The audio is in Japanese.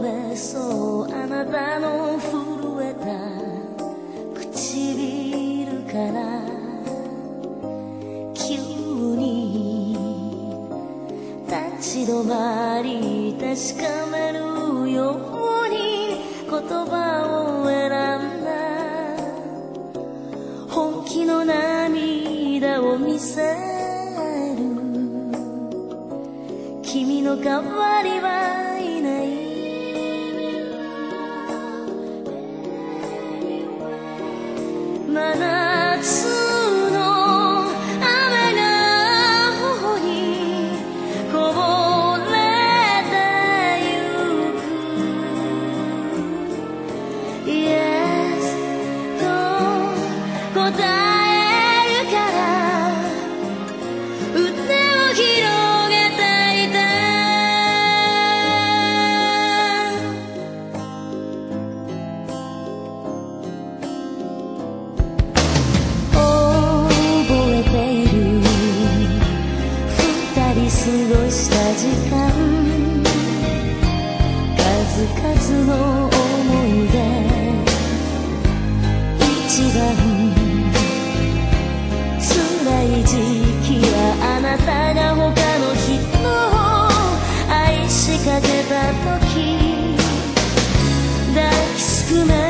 あなたの震えた唇から急に立ち止まり確かめるように言葉を選んだ本気の涙を見せる君の代わりは mana 過ごした時間数々の思い出一番辛い時期はあなたが他の人を愛しかけた時抱きすくめ